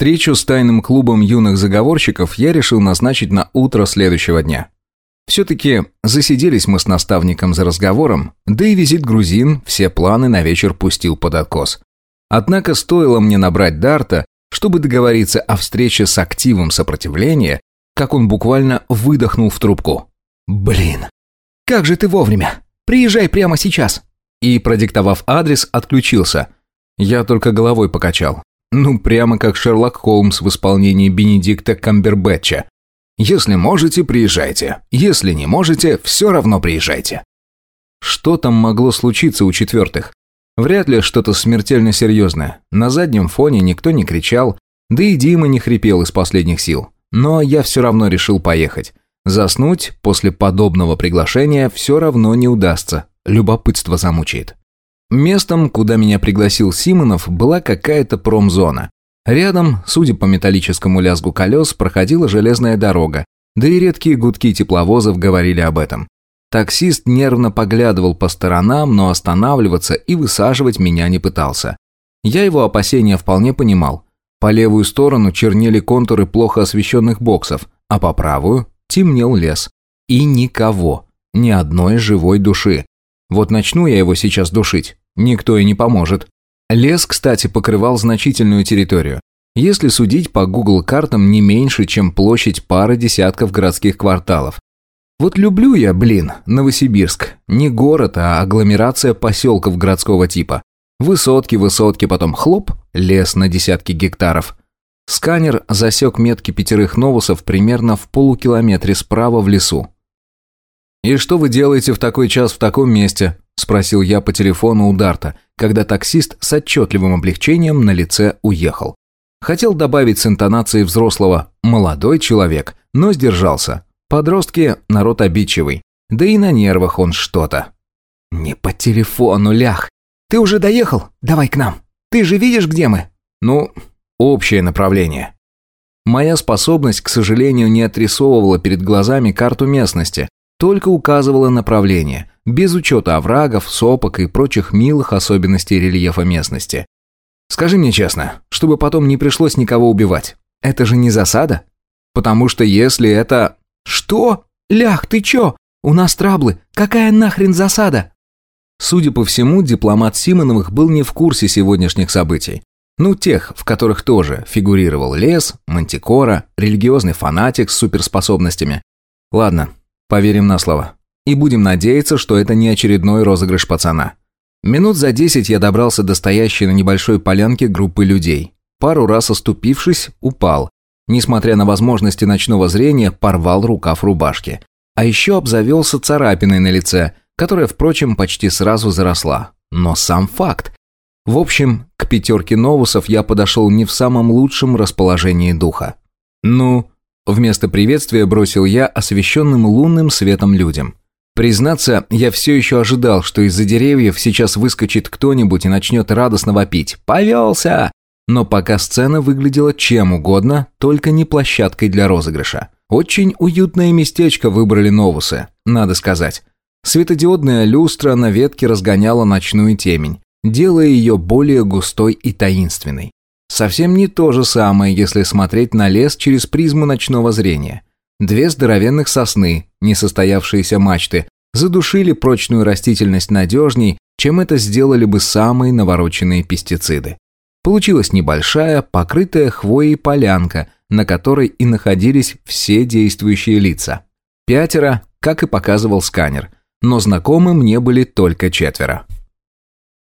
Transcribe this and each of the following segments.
Встречу с тайным клубом юных заговорщиков я решил назначить на утро следующего дня. Все-таки засиделись мы с наставником за разговором, да и визит грузин все планы на вечер пустил под откос. Однако стоило мне набрать Дарта, чтобы договориться о встрече с активом сопротивления, как он буквально выдохнул в трубку. «Блин, как же ты вовремя! Приезжай прямо сейчас!» И, продиктовав адрес, отключился. Я только головой покачал. Ну, прямо как Шерлок Холмс в исполнении Бенедикта Камбербэтча. Если можете, приезжайте. Если не можете, все равно приезжайте. Что там могло случиться у четвертых? Вряд ли что-то смертельно серьезное. На заднем фоне никто не кричал, да и Дима не хрипел из последних сил. Но я все равно решил поехать. Заснуть после подобного приглашения все равно не удастся. Любопытство замучает. Местом, куда меня пригласил Симонов, была какая-то промзона. Рядом, судя по металлическому лязгу колес, проходила железная дорога, да и редкие гудки тепловозов говорили об этом. Таксист нервно поглядывал по сторонам, но останавливаться и высаживать меня не пытался. Я его опасения вполне понимал. По левую сторону чернели контуры плохо освещенных боксов, а по правую темнел лес. И никого, ни одной живой души. Вот начну я его сейчас душить, никто и не поможет. Лес, кстати, покрывал значительную территорию. Если судить по Google картам, не меньше, чем площадь пары десятков городских кварталов. Вот люблю я, блин, Новосибирск. Не город, а агломерация поселков городского типа. Высотки, высотки, потом хлоп, лес на десятки гектаров. Сканер засек метки пятерых новусов примерно в полукилометре справа в лесу. «И что вы делаете в такой час в таком месте?» – спросил я по телефону у Дарта, когда таксист с отчетливым облегчением на лице уехал. Хотел добавить с интонацией взрослого «молодой человек», но сдержался. Подростки – народ обидчивый, да и на нервах он что-то. «Не по телефону, лях. Ты уже доехал? Давай к нам. Ты же видишь, где мы?» «Ну, общее направление». Моя способность, к сожалению, не отрисовывала перед глазами карту местности, только указывала направление, без учета оврагов, сопок и прочих милых особенностей рельефа местности. Скажи мне честно, чтобы потом не пришлось никого убивать, это же не засада? Потому что если это... Что? Лях, ты чё? У нас траблы. Какая нахрен засада? Судя по всему, дипломат Симоновых был не в курсе сегодняшних событий. Ну, тех, в которых тоже фигурировал лес, мантикора, религиозный фанатик с суперспособностями. Ладно, Поверим на слово. И будем надеяться, что это не очередной розыгрыш пацана. Минут за десять я добрался до стоящей на небольшой полянке группы людей. Пару раз оступившись, упал. Несмотря на возможности ночного зрения, порвал рукав рубашки. А еще обзавелся царапиной на лице, которая, впрочем, почти сразу заросла. Но сам факт. В общем, к пятерке новусов я подошел не в самом лучшем расположении духа. «Ну, Вместо приветствия бросил я освещенным лунным светом людям. Признаться, я все еще ожидал, что из-за деревьев сейчас выскочит кто-нибудь и начнет радостно вопить «Повелся!». Но пока сцена выглядела чем угодно, только не площадкой для розыгрыша. Очень уютное местечко выбрали новусы, надо сказать. Светодиодная люстра на ветке разгоняла ночную темень, делая ее более густой и таинственной. Совсем не то же самое, если смотреть на лес через призму ночного зрения. Две здоровенных сосны, несостоявшиеся мачты, задушили прочную растительность надежней, чем это сделали бы самые навороченные пестициды. Получилась небольшая, покрытая хвоей полянка, на которой и находились все действующие лица. Пятеро, как и показывал сканер, но знакомы мне были только четверо.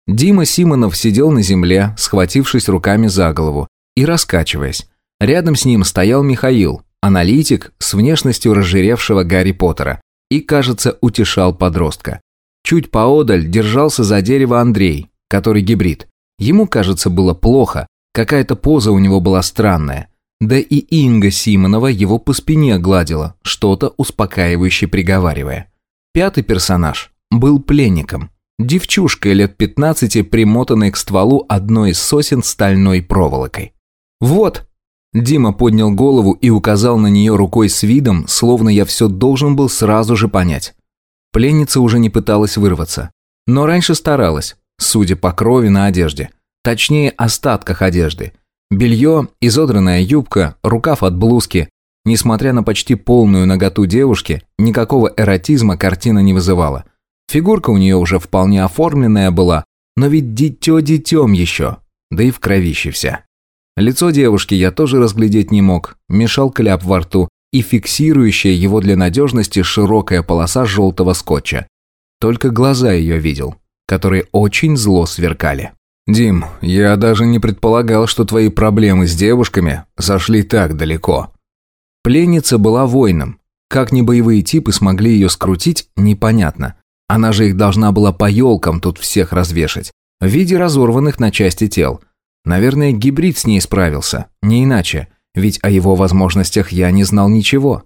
Дима Симонов сидел на земле, схватившись руками за голову и раскачиваясь. Рядом с ним стоял Михаил, аналитик с внешностью разжиревшего Гарри Поттера, и, кажется, утешал подростка. Чуть поодаль держался за дерево Андрей, который гибрид. Ему, кажется, было плохо, какая-то поза у него была странная. Да и Инга Симонова его по спине гладила, что-то успокаивающе приговаривая. Пятый персонаж был пленником – Девчушка лет 15, примотанной к стволу одной из сосен стальной проволокой. «Вот!» Дима поднял голову и указал на нее рукой с видом, словно я все должен был сразу же понять. Пленница уже не пыталась вырваться. Но раньше старалась, судя по крови на одежде. Точнее, остатках одежды. Белье, изодранная юбка, рукав от блузки. Несмотря на почти полную наготу девушки, никакого эротизма картина не вызывала. Фигурка у нее уже вполне оформленная была, но ведь дитё детем еще, да и в кровище вся. Лицо девушки я тоже разглядеть не мог, мешал кляп во рту и фиксирующая его для надежности широкая полоса желтого скотча. Только глаза ее видел, которые очень зло сверкали. «Дим, я даже не предполагал, что твои проблемы с девушками зашли так далеко». Пленница была воином. Как не боевые типы смогли ее скрутить, непонятно. Она же их должна была по елкам тут всех развешать. В виде разорванных на части тел. Наверное, гибрид с ней справился. Не иначе. Ведь о его возможностях я не знал ничего.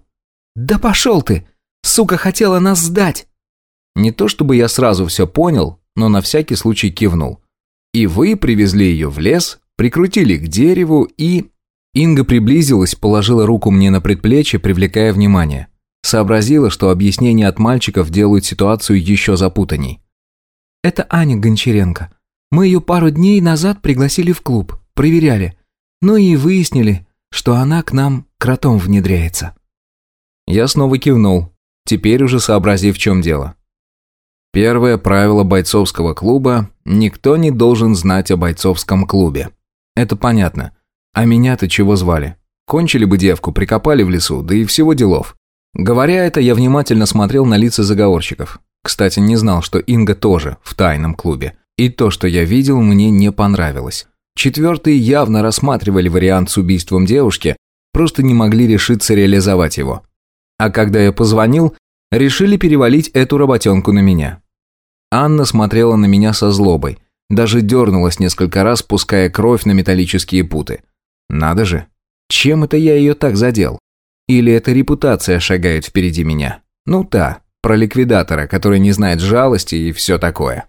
«Да пошел ты! Сука хотела нас сдать!» Не то чтобы я сразу все понял, но на всякий случай кивнул. И вы привезли ее в лес, прикрутили к дереву и... Инга приблизилась, положила руку мне на предплечье, привлекая внимание. Сообразила, что объяснения от мальчиков делают ситуацию еще запутанней. «Это Аня Гончаренко. Мы ее пару дней назад пригласили в клуб, проверяли. Ну и выяснили, что она к нам кротом внедряется». Я снова кивнул, теперь уже сообразив, в чем дело. Первое правило бойцовского клуба – никто не должен знать о бойцовском клубе. Это понятно. А меня-то чего звали? Кончили бы девку, прикопали в лесу, да и всего делов. Говоря это, я внимательно смотрел на лица заговорщиков. Кстати, не знал, что Инга тоже в тайном клубе. И то, что я видел, мне не понравилось. Четвертые явно рассматривали вариант с убийством девушки, просто не могли решиться реализовать его. А когда я позвонил, решили перевалить эту работенку на меня. Анна смотрела на меня со злобой, даже дернулась несколько раз, пуская кровь на металлические путы. Надо же, чем это я ее так задел? Или эта репутация шагает впереди меня? Ну та, про ликвидатора, который не знает жалости и все такое.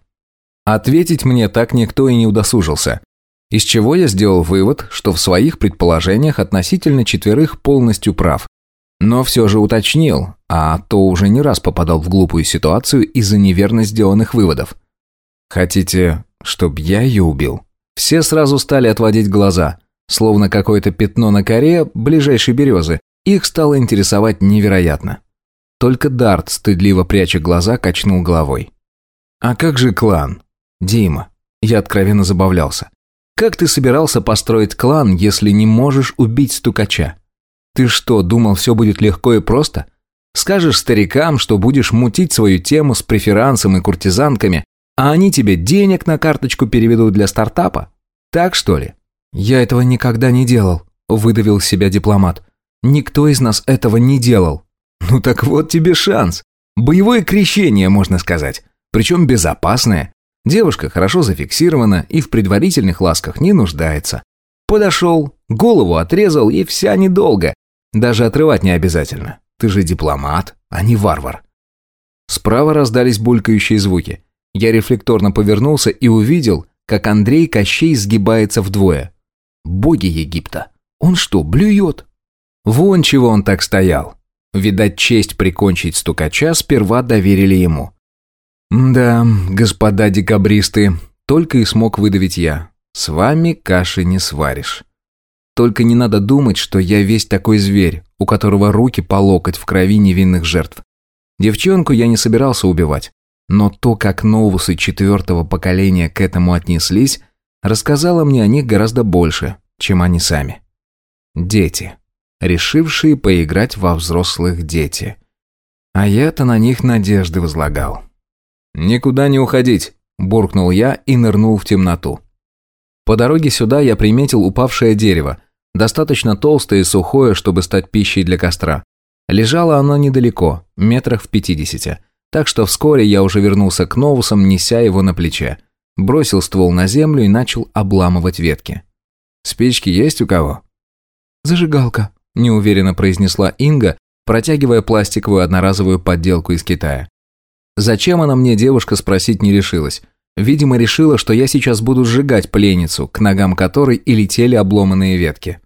Ответить мне так никто и не удосужился. Из чего я сделал вывод, что в своих предположениях относительно четверых полностью прав. Но все же уточнил, а то уже не раз попадал в глупую ситуацию из-за неверно сделанных выводов. «Хотите, чтоб я ее убил?» Все сразу стали отводить глаза, словно какое-то пятно на коре ближайшей березы. Их стало интересовать невероятно. Только Дарт, стыдливо пряча глаза, качнул головой. «А как же клан?» «Дима». Я откровенно забавлялся. «Как ты собирался построить клан, если не можешь убить стукача? Ты что, думал, все будет легко и просто? Скажешь старикам, что будешь мутить свою тему с преферансом и куртизанками, а они тебе денег на карточку переведут для стартапа? Так что ли? Я этого никогда не делал, выдавил себя дипломат. Никто из нас этого не делал. Ну так вот тебе шанс. Боевое крещение, можно сказать. Причем безопасное. Девушка хорошо зафиксирована и в предварительных ласках не нуждается. Подошел, голову отрезал и вся недолго. Даже отрывать не обязательно. Ты же дипломат, а не варвар. Справа раздались булькающие звуки. Я рефлекторно повернулся и увидел, как Андрей Кощей сгибается вдвое. Боги Египта. Он что, блюет? Вон чего он так стоял. Видать, честь прикончить стукача сперва доверили ему. «Да, господа декабристы, только и смог выдавить я. С вами каши не сваришь». Только не надо думать, что я весь такой зверь, у которого руки по локоть в крови невинных жертв. Девчонку я не собирался убивать. Но то, как новусы четвертого поколения к этому отнеслись, рассказало мне о них гораздо больше, чем они сами. Дети. Решившие поиграть во взрослых дети. А я-то на них надежды возлагал. «Никуда не уходить», – буркнул я и нырнул в темноту. По дороге сюда я приметил упавшее дерево, достаточно толстое и сухое, чтобы стать пищей для костра. Лежало оно недалеко, метрах в пятидесяти, так что вскоре я уже вернулся к Новусам, неся его на плече. Бросил ствол на землю и начал обламывать ветки. «Спички есть у кого?» «Зажигалка», – неуверенно произнесла Инга, протягивая пластиковую одноразовую подделку из Китая. Зачем она мне, девушка, спросить не решилась. Видимо, решила, что я сейчас буду сжигать пленницу, к ногам которой и летели обломанные ветки.